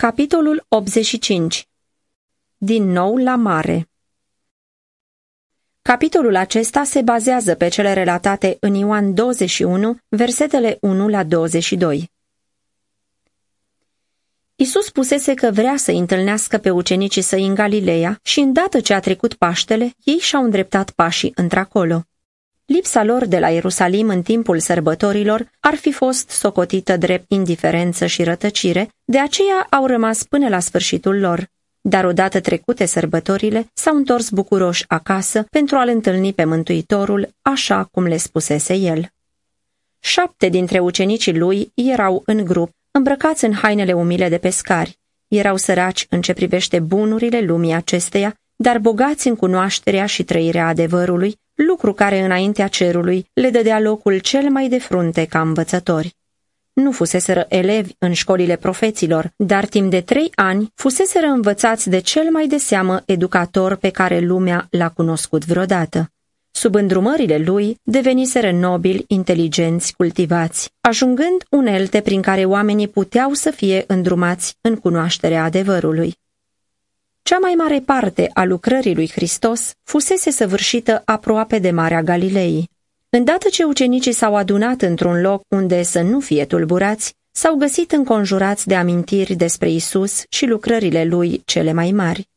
Capitolul 85 Din nou la mare Capitolul acesta se bazează pe cele relatate în Ioan 21, versetele 1 la 22. Isus pusese că vrea să întâlnească pe ucenicii săi în Galileea și îndată ce a trecut Paștele, ei și-au îndreptat pașii într-acolo. Lipsa lor de la Ierusalim în timpul sărbătorilor ar fi fost socotită drept indiferență și rătăcire, de aceea au rămas până la sfârșitul lor. Dar odată trecute sărbătorile, s-au întors bucuroși acasă pentru a-l întâlni pe Mântuitorul, așa cum le spusese el. Șapte dintre ucenicii lui erau în grup, îmbrăcați în hainele umile de pescari. Erau săraci în ce privește bunurile lumii acesteia, dar bogați în cunoașterea și trăirea adevărului, lucru care înaintea cerului le dădea locul cel mai de frunte ca învățători. Nu fuseseră elevi în școlile profeților, dar timp de trei ani fuseseră învățați de cel mai de seamă educator pe care lumea l-a cunoscut vreodată. Sub îndrumările lui deveniseră nobili, inteligenți, cultivați, ajungând unelte prin care oamenii puteau să fie îndrumați în cunoașterea adevărului. Cea mai mare parte a lucrării lui Hristos fusese săvârșită aproape de Marea Galilei. Îndată ce ucenicii s-au adunat într-un loc unde să nu fie tulburați, s-au găsit înconjurați de amintiri despre Isus și lucrările lui cele mai mari.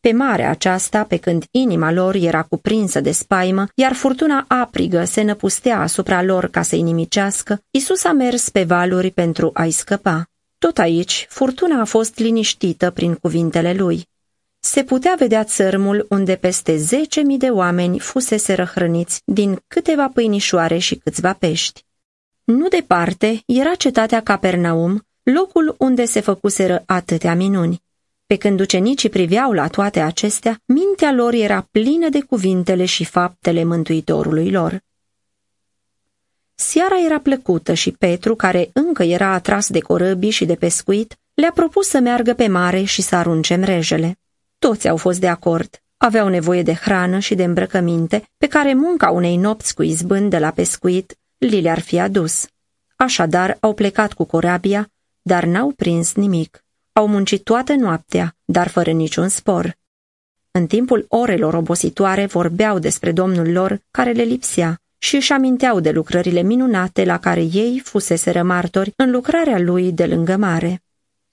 Pe marea aceasta, pe când inima lor era cuprinsă de spaimă, iar furtuna aprigă se năpustea asupra lor ca să-i nimicească, Isus a mers pe valuri pentru a-i scăpa. Tot aici, furtuna a fost liniștită prin cuvintele lui se putea vedea țărmul unde peste zece mii de oameni fusese răhrăniți din câteva pâinișoare și câțiva pești. Nu departe era cetatea Capernaum, locul unde se făcuseră atâtea minuni. Pe când ucenicii priveau la toate acestea, mintea lor era plină de cuvintele și faptele Mântuitorului lor. Seara era plăcută și Petru, care încă era atras de corăbii și de pescuit, le-a propus să meargă pe mare și să arunce mrejele. Toți au fost de acord. Aveau nevoie de hrană și de îmbrăcăminte pe care munca unei nopți cu izbând de la pescuit li le-ar fi adus. Așadar au plecat cu corabia, dar n-au prins nimic. Au muncit toată noaptea, dar fără niciun spor. În timpul orelor obositoare vorbeau despre domnul lor care le lipsea și își aminteau de lucrările minunate la care ei fusese martori în lucrarea lui de lângă mare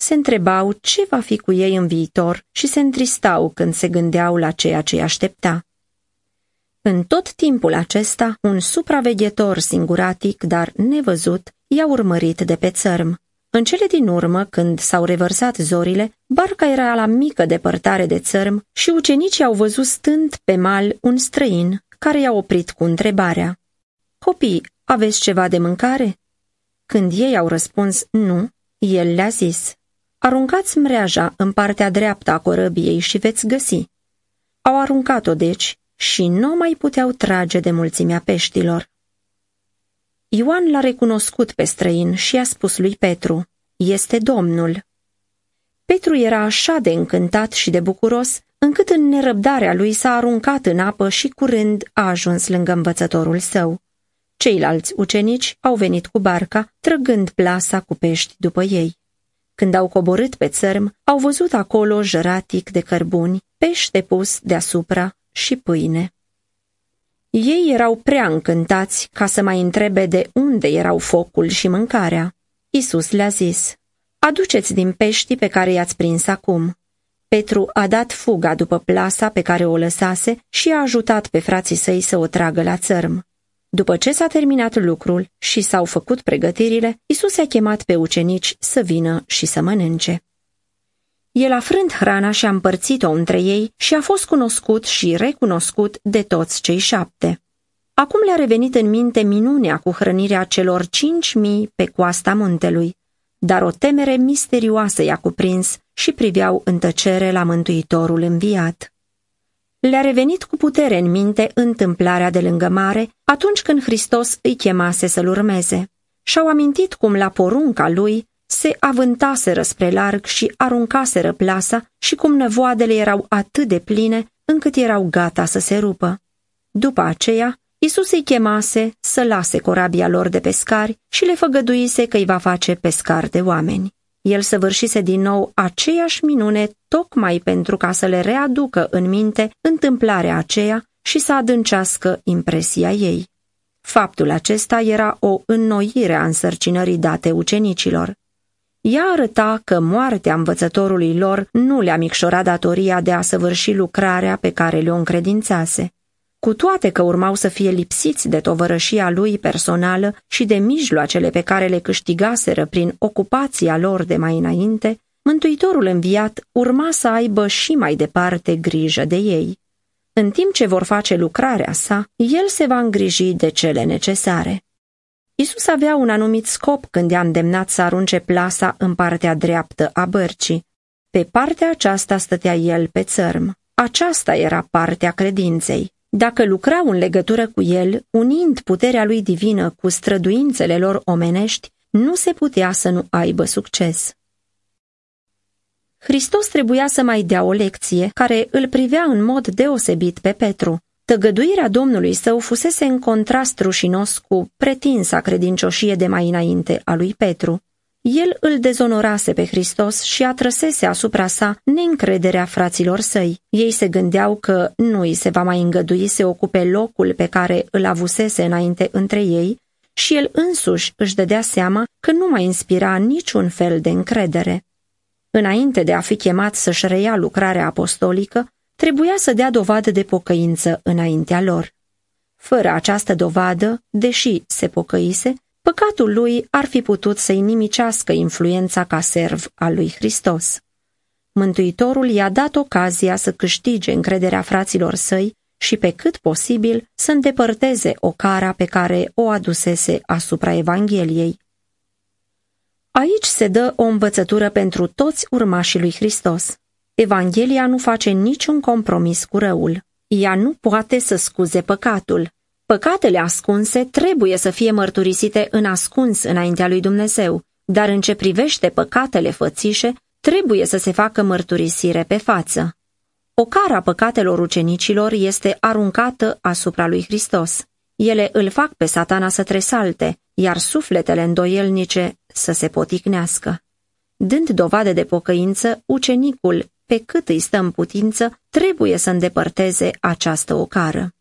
se întrebau ce va fi cu ei în viitor și se întristau când se gândeau la ceea ce îi aștepta. În tot timpul acesta, un supraveghetor singuratic, dar nevăzut, i-a urmărit de pe țărm. În cele din urmă, când s-au revărsat zorile, barca era la mică depărtare de țărm și ucenicii au văzut stând pe mal un străin care i-a oprit cu întrebarea. Copii, aveți ceva de mâncare? Când ei au răspuns nu, el le-a zis, Aruncați mreaja în partea dreaptă a corăbiei și veți găsi. Au aruncat-o deci și nu mai puteau trage de mulțimea peștilor. Ioan l-a recunoscut pe străin și a spus lui Petru, este Domnul. Petru era așa de încântat și de bucuros, încât în nerăbdarea lui s-a aruncat în apă și curând a ajuns lângă învățătorul său. Ceilalți ucenici au venit cu barca, trăgând plasa cu pești după ei. Când au coborât pe țărm, au văzut acolo jăratic de cărbuni, pește pus deasupra și pâine. Ei erau prea încântați ca să mai întrebe de unde erau focul și mâncarea. Isus le-a zis, Aduceți din pești pe care i-ați prins acum. Petru a dat fuga după plasa pe care o lăsase și a ajutat pe frații săi să o tragă la țărm. După ce s-a terminat lucrul și s-au făcut pregătirile, Isus a chemat pe ucenici să vină și să mănânce. El a frânt hrana și a împărțit-o între ei și a fost cunoscut și recunoscut de toți cei șapte. Acum le-a revenit în minte minunea cu hrănirea celor cinci mii pe coasta muntelui, dar o temere misterioasă i-a cuprins și priveau în tăcere la Mântuitorul înviat. Le-a revenit cu putere în minte întâmplarea de lângă mare, atunci când Hristos îi chemase să-l urmeze. Și-au amintit cum la porunca lui se avântaseră spre larg și aruncaseră plasa și cum năvoadele erau atât de pline încât erau gata să se rupă. După aceea, Isus îi chemase să lase corabia lor de pescari și le făgăduise că îi va face pescar de oameni. El săvârșise din nou aceeași minune tocmai pentru ca să le readucă în minte întâmplarea aceea și să adâncească impresia ei. Faptul acesta era o înnoire a însărcinării date ucenicilor. Ea arăta că moartea învățătorului lor nu le-a micșorat datoria de a săvârși lucrarea pe care le-o încredințase. Cu toate că urmau să fie lipsiți de tovărășia lui personală și de mijloacele pe care le câștigaseră prin ocupația lor de mai înainte, Mântuitorul înviat urma să aibă și mai departe grijă de ei. În timp ce vor face lucrarea sa, el se va îngriji de cele necesare. Isus avea un anumit scop când i-a îndemnat să arunce plasa în partea dreaptă a bărcii. Pe partea aceasta stătea el pe țărm. Aceasta era partea credinței. Dacă lucrau în legătură cu el, unind puterea lui divină cu străduințele lor omenești, nu se putea să nu aibă succes. Hristos trebuia să mai dea o lecție care îl privea în mod deosebit pe Petru. Tăgăduirea Domnului său fusese în contrast rușinos cu pretinsa credincioșie de mai înainte a lui Petru. El îl dezonorase pe Hristos și atrăsese asupra sa neîncrederea fraților săi. Ei se gândeau că nu îi se va mai îngădui să ocupe locul pe care îl avusese înainte între ei și el însuși își dădea seama că nu mai inspira niciun fel de încredere. Înainte de a fi chemat să-și reia lucrarea apostolică, trebuia să dea dovadă de pocăință înaintea lor. Fără această dovadă, deși se pocăise, păcatul lui ar fi putut să-i nimicească influența ca serv al lui Hristos. Mântuitorul i-a dat ocazia să câștige încrederea fraților săi și pe cât posibil să îndepărteze o cara pe care o adusese asupra Evangheliei. Aici se dă o învățătură pentru toți urmașii lui Hristos. Evanghelia nu face niciun compromis cu răul. Ea nu poate să scuze păcatul. Păcatele ascunse trebuie să fie mărturisite în ascuns înaintea lui Dumnezeu, dar în ce privește păcatele fățișe, trebuie să se facă mărturisire pe față. O cara păcatelor ucenicilor este aruncată asupra lui Hristos. Ele îl fac pe satana să tresalte, iar sufletele îndoielnice să se poticnească. Dând dovadă de pocăință, ucenicul, pe cât îi stă în putință, trebuie să îndepărteze această ocară.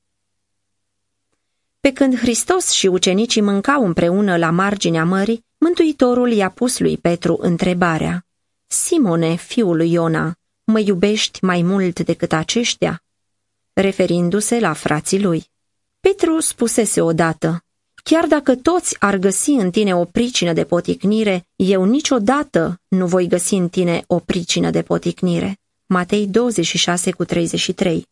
Pe când Hristos și ucenicii mâncau împreună la marginea mării, Mântuitorul i-a pus lui Petru întrebarea, Simone, fiul lui Iona, mă iubești mai mult decât aceștia? Referindu-se la frații lui. Petru spusese odată, Chiar dacă toți ar găsi în tine o pricină de poticnire, eu niciodată nu voi găsi în tine o pricină de poticnire. Matei 26 cu 33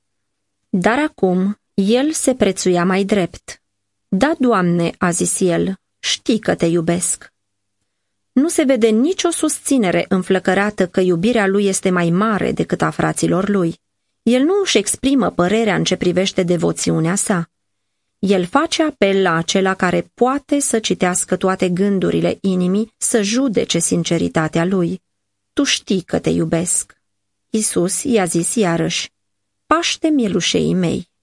Dar acum el se prețuia mai drept. Da, Doamne, a zis el, știi că te iubesc. Nu se vede nicio susținere înflăcărată că iubirea lui este mai mare decât a fraților lui. El nu își exprimă părerea în ce privește devoțiunea sa. El face apel la acela care poate să citească toate gândurile inimii, să judece sinceritatea lui. Tu știi că te iubesc. Isus i-a zis iarăși, paște mielușei mei.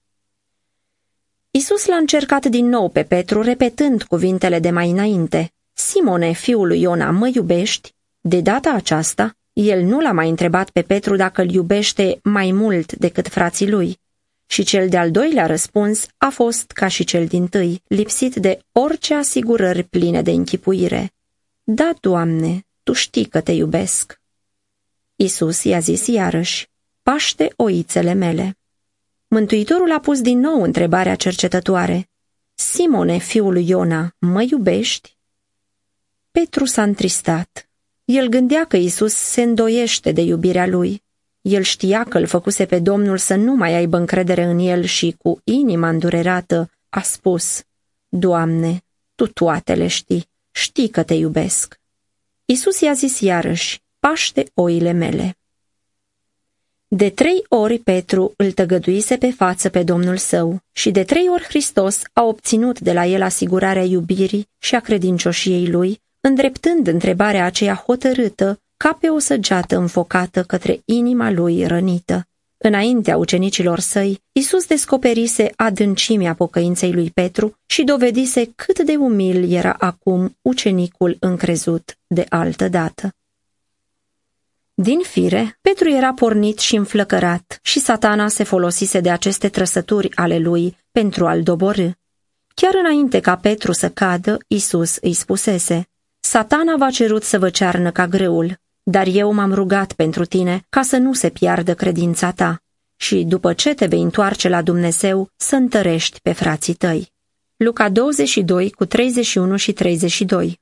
Isus l-a încercat din nou pe Petru, repetând cuvintele de mai înainte. Simone, fiul lui Iona, mă iubești? De data aceasta, el nu l-a mai întrebat pe Petru dacă îl iubește mai mult decât frații lui. Și cel de-al doilea răspuns a fost ca și cel din tâi, lipsit de orice asigurări pline de închipuire. Da, Doamne, Tu știi că te iubesc. Isus i-a zis iarăși, paște oițele mele. Mântuitorul a pus din nou întrebarea cercetătoare. Simone, fiul lui Iona, mă iubești? Petru s-a întristat. El gândea că Isus se îndoiește de iubirea lui. El știa că îl făcuse pe Domnul să nu mai aibă încredere în el și cu inima îndurerată a spus, Doamne, Tu toate le știi, știi că te iubesc. Isus i-a zis iarăși, paște oile mele. De trei ori Petru îl tăgăduise pe față pe Domnul său și de trei ori Hristos a obținut de la el asigurarea iubirii și a credincioșiei lui, îndreptând întrebarea aceea hotărâtă ca pe o săgeată înfocată către inima lui rănită. Înaintea ucenicilor săi, Isus descoperise adâncimea pocăinței lui Petru și dovedise cât de umil era acum ucenicul încrezut de altă dată. Din fire, Petru era pornit și înflăcărat și satana se folosise de aceste trăsături ale lui pentru a-l doborâ. Chiar înainte ca Petru să cadă, Isus îi spusese, Satana v-a cerut să vă cearnă ca greul, dar eu m-am rugat pentru tine ca să nu se piardă credința ta și după ce te vei întoarce la Dumnezeu să întărești pe frații tăi. Luca 22 cu 31 și 32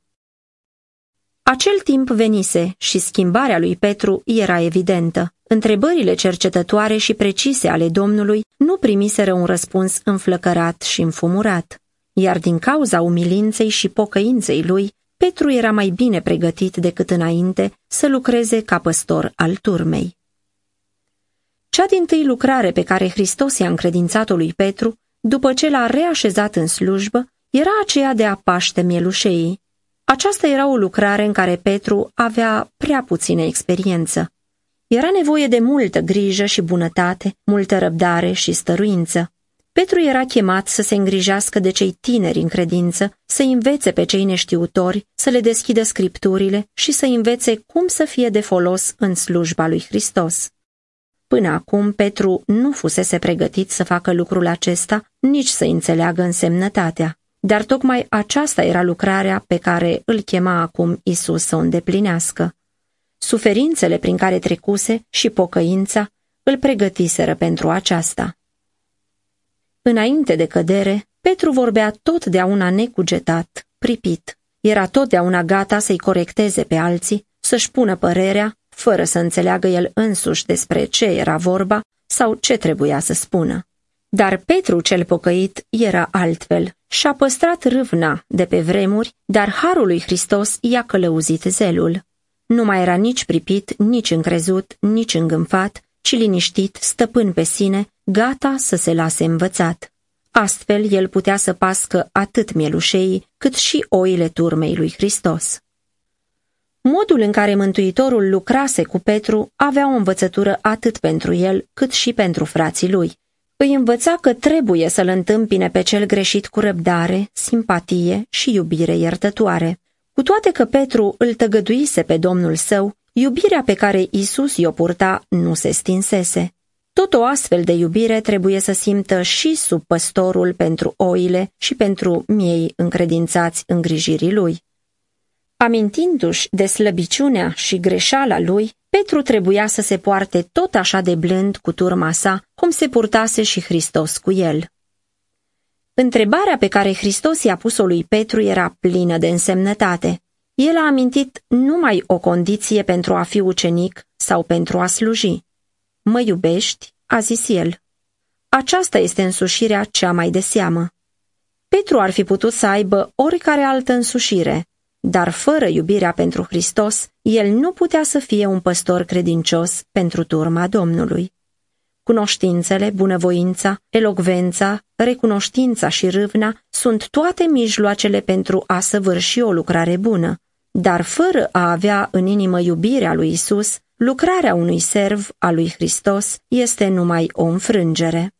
Acel timp venise și schimbarea lui Petru era evidentă. Întrebările cercetătoare și precise ale Domnului nu primiseră un răspuns înflăcărat și înfumurat, iar din cauza umilinței și pocăinței lui, Petru era mai bine pregătit decât înainte să lucreze ca păstor al turmei. Cea din tâi lucrare pe care Hristos i-a încredințat-o lui Petru, după ce l-a reașezat în slujbă, era aceea de a paște mielușeii. Aceasta era o lucrare în care Petru avea prea puțină experiență. Era nevoie de multă grijă și bunătate, multă răbdare și stăruință. Petru era chemat să se îngrijească de cei tineri în credință, să învețe pe cei neștiutori, să le deschidă scripturile și să învețe cum să fie de folos în slujba lui Hristos. Până acum, Petru nu fusese pregătit să facă lucrul acesta, nici să înțeleagă însemnătatea. Dar tocmai aceasta era lucrarea pe care îl chema acum Isus să o îndeplinească. Suferințele prin care trecuse și pocăința îl pregătiseră pentru aceasta. Înainte de cădere, Petru vorbea totdeauna necugetat, pripit. Era totdeauna gata să-i corecteze pe alții, să-și pună părerea, fără să înțeleagă el însuși despre ce era vorba sau ce trebuia să spună. Dar Petru cel pocăit era altfel și-a păstrat râvna de pe vremuri, dar harul lui Hristos i-a călăuzit zelul. Nu mai era nici pripit, nici încrezut, nici îngânfat, ci liniștit, stăpân pe sine, gata să se lase învățat. Astfel, el putea să pască atât mielușeii, cât și oile turmei lui Hristos. Modul în care Mântuitorul lucrase cu Petru avea o învățătură atât pentru el, cât și pentru frații lui. Îi învăța că trebuie să-l întâmpine pe cel greșit cu răbdare, simpatie și iubire iertătoare. Cu toate că Petru îl tăgăduise pe Domnul său, iubirea pe care Isus i-o purta nu se stinsese. Tot o astfel de iubire trebuie să simtă și sub păstorul pentru oile și pentru miei încredințați îngrijirii lui. Amintindu-și de slăbiciunea și greșeala lui, Petru trebuia să se poarte tot așa de blând cu turma sa, cum se purtase și Hristos cu el. Întrebarea pe care Hristos i-a pus-o lui Petru era plină de însemnătate. El a amintit numai o condiție pentru a fi ucenic sau pentru a sluji. Mă iubești?" a zis el. Aceasta este însușirea cea mai de seamă. Petru ar fi putut să aibă oricare altă însușire, dar fără iubirea pentru Hristos, el nu putea să fie un păstor credincios pentru turma Domnului. Cunoștințele, bunăvoința, elocvența, recunoștința și râvna sunt toate mijloacele pentru a săvârși o lucrare bună, dar fără a avea în inimă iubirea lui Isus, lucrarea unui serv al lui Hristos este numai o înfrângere.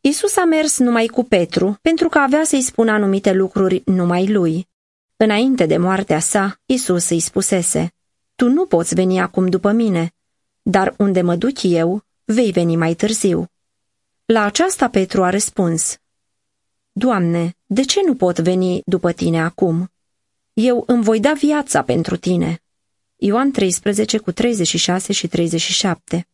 Isus a mers numai cu Petru pentru că avea să-i spună anumite lucruri numai lui. Înainte de moartea sa, Isus îi spusese, Tu nu poți veni acum după mine, dar unde mă duc eu, vei veni mai târziu. La aceasta Petru a răspuns, Doamne, de ce nu pot veni după tine acum? Eu îmi voi da viața pentru tine. Ioan 13 cu 36 și 37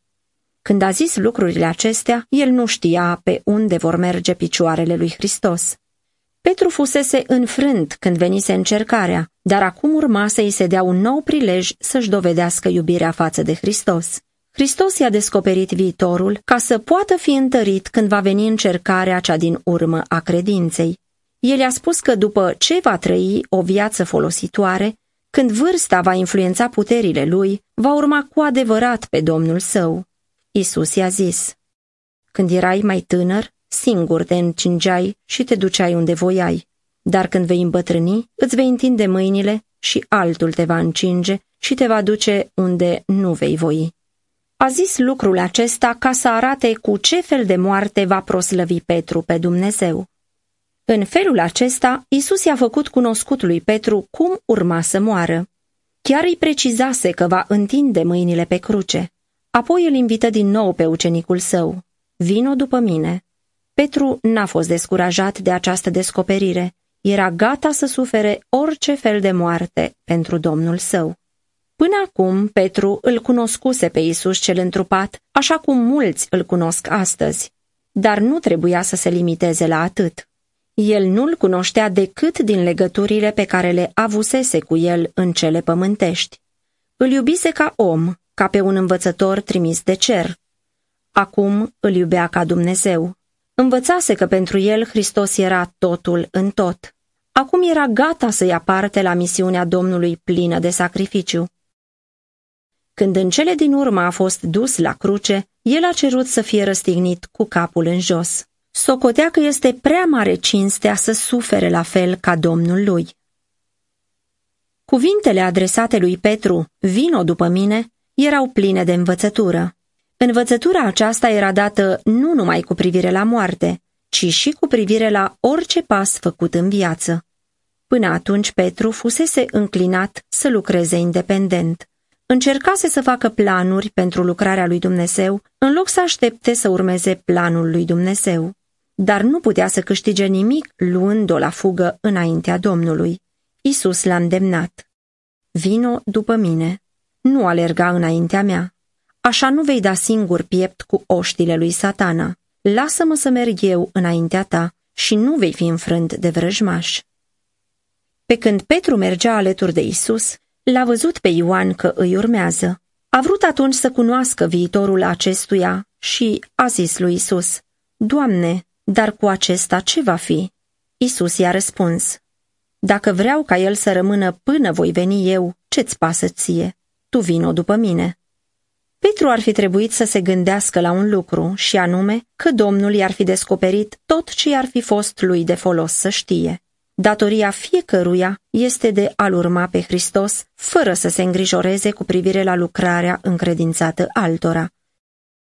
Când a zis lucrurile acestea, el nu știa pe unde vor merge picioarele lui Hristos. Petru fusese înfrânt când venise încercarea, dar acum urma să-i se dea un nou prilej să-și dovedească iubirea față de Hristos. Hristos i-a descoperit viitorul ca să poată fi întărit când va veni încercarea cea din urmă a credinței. El i-a spus că după ce va trăi o viață folositoare, când vârsta va influența puterile lui, va urma cu adevărat pe Domnul său. Isus i-a zis, Când erai mai tânăr, singur te încingeai și te duceai unde voiai, dar când vei îmbătrâni, îți vei întinde mâinile și altul te va încinge și te va duce unde nu vei voi. A zis lucrul acesta ca să arate cu ce fel de moarte va proslăvi Petru pe Dumnezeu. În felul acesta, Isus i-a făcut cunoscut lui Petru cum urma să moară. Chiar îi precizase că va întinde mâinile pe cruce. Apoi îl invită din nou pe ucenicul său. Vino după mine. Petru n-a fost descurajat de această descoperire. Era gata să sufere orice fel de moarte pentru Domnul său. Până acum, Petru îl cunoscuse pe Isus cel întrupat, așa cum mulți îl cunosc astăzi. Dar nu trebuia să se limiteze la atât. El nu-l cunoștea decât din legăturile pe care le avusese cu el în cele pământești. Îl iubise ca om, ca pe un învățător trimis de cer. Acum îl iubea ca Dumnezeu. Învățase că pentru el Hristos era totul în tot. Acum era gata să ia parte la misiunea Domnului plină de sacrificiu. Când în cele din urmă a fost dus la cruce, el a cerut să fie răstignit cu capul în jos. Socotea că este prea mare cinstea să sufere la fel ca Domnul lui. Cuvintele adresate lui Petru, vino după mine, erau pline de învățătură. Învățătura aceasta era dată nu numai cu privire la moarte, ci și cu privire la orice pas făcut în viață. Până atunci Petru fusese înclinat să lucreze independent. Încercase să facă planuri pentru lucrarea lui Dumnezeu, în loc să aștepte să urmeze planul lui Dumnezeu. Dar nu putea să câștige nimic luând-o la fugă înaintea Domnului. Isus l-a îndemnat. Vino după mine, nu alerga înaintea mea. Așa nu vei da singur piept cu oștile lui satana. Lasă-mă să merg eu înaintea ta și nu vei fi înfrânt de vrăjmaș. Pe când Petru mergea alături de Isus, l-a văzut pe Ioan că îi urmează. A vrut atunci să cunoască viitorul acestuia și a zis lui Isus, Doamne, dar cu acesta ce va fi? Isus i-a răspuns, Dacă vreau ca el să rămână până voi veni eu, ce-ți pasă ție? Tu vino după mine. Petru ar fi trebuit să se gândească la un lucru, și anume că Domnul i-ar fi descoperit tot ce i-ar fi fost lui de folos să știe. Datoria fiecăruia este de a-L urma pe Hristos, fără să se îngrijoreze cu privire la lucrarea încredințată altora.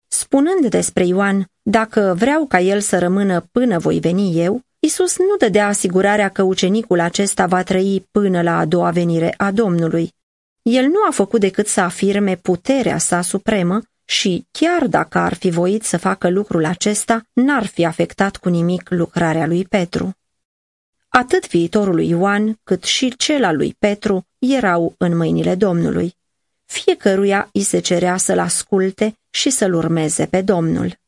Spunând despre Ioan, dacă vreau ca el să rămână până voi veni eu, Isus nu dădea asigurarea că ucenicul acesta va trăi până la a doua venire a Domnului. El nu a făcut decât să afirme puterea sa supremă și, chiar dacă ar fi voit să facă lucrul acesta, n-ar fi afectat cu nimic lucrarea lui Petru. Atât viitorul lui Ioan, cât și cel al lui Petru erau în mâinile Domnului. Fiecăruia îi se cerea să-l asculte și să-l urmeze pe Domnul.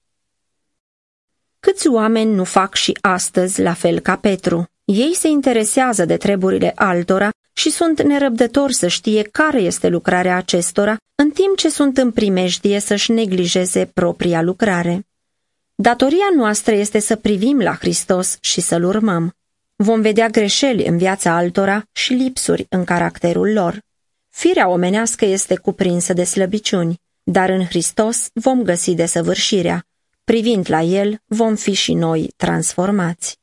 Câți oameni nu fac și astăzi la fel ca Petru? Ei se interesează de treburile altora și sunt nerăbdători să știe care este lucrarea acestora, în timp ce sunt în primejdie să-și neglijeze propria lucrare. Datoria noastră este să privim la Hristos și să-L urmăm. Vom vedea greșeli în viața altora și lipsuri în caracterul lor. Firea omenească este cuprinsă de slăbiciuni, dar în Hristos vom găsi desăvârșirea. Privind la El, vom fi și noi transformați.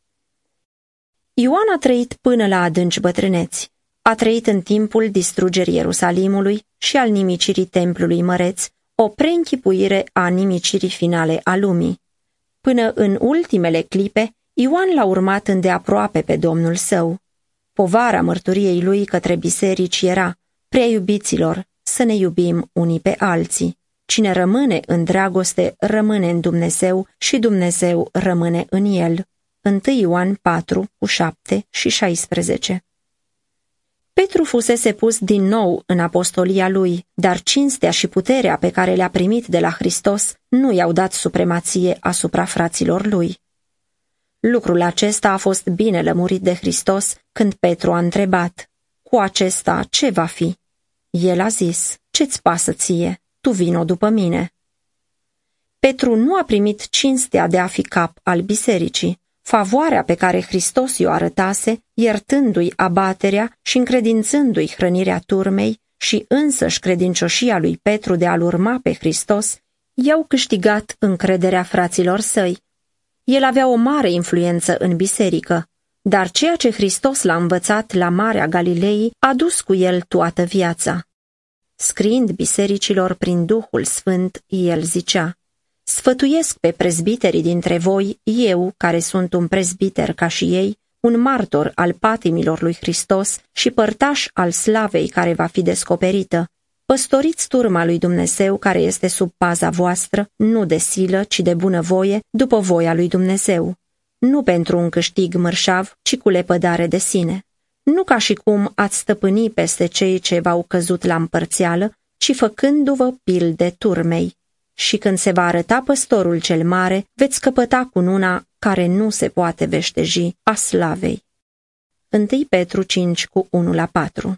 Ioan a trăit până la adânci bătrâneți. A trăit în timpul distrugerii Ierusalimului și al nimicirii templului măreț, o preînchipuire a nimicirii finale a lumii. Până în ultimele clipe, Ioan l-a urmat îndeaproape pe Domnul său. Povara mărturiei lui către biserici era, prea iubiților, să ne iubim unii pe alții. Cine rămâne în dragoste, rămâne în Dumnezeu și Dumnezeu rămâne în el. 1 Ioan 4, cu 7 și 16 Petru fusese pus din nou în apostolia lui, dar cinstea și puterea pe care le-a primit de la Hristos nu i-au dat supremație asupra fraților lui. Lucrul acesta a fost bine lămurit de Hristos când Petru a întrebat, Cu acesta ce va fi? El a zis, Ce-ți pasă ție? Tu vino după mine. Petru nu a primit cinstea de a fi cap al bisericii, favoarea pe care Hristos i-o arătase, iertându-i abaterea și încredințându-i hrănirea turmei și însăși credincioșia lui Petru de a-l urma pe Hristos, i-au câștigat încrederea fraților săi. El avea o mare influență în biserică, dar ceea ce Hristos l-a învățat la Marea Galilei a dus cu el toată viața. Scriind bisericilor prin Duhul Sfânt, el zicea, Sfătuiesc pe prezbiterii dintre voi, eu, care sunt un prezbiter ca și ei, un martor al patimilor lui Hristos și părtaș al slavei care va fi descoperită. Păstoriți turma lui Dumnezeu care este sub paza voastră, nu de silă, ci de bunăvoie, după voia lui Dumnezeu. Nu pentru un câștig mărșav, ci cu lepădare de sine. Nu ca și cum ați stăpâni peste cei ce v-au căzut la împărțială, ci făcându-vă pilde turmei. Și când se va arăta păstorul cel mare, veți căpăta cununa care nu se poate veșteji a slavei. 1 Petru 5 cu 1 la 4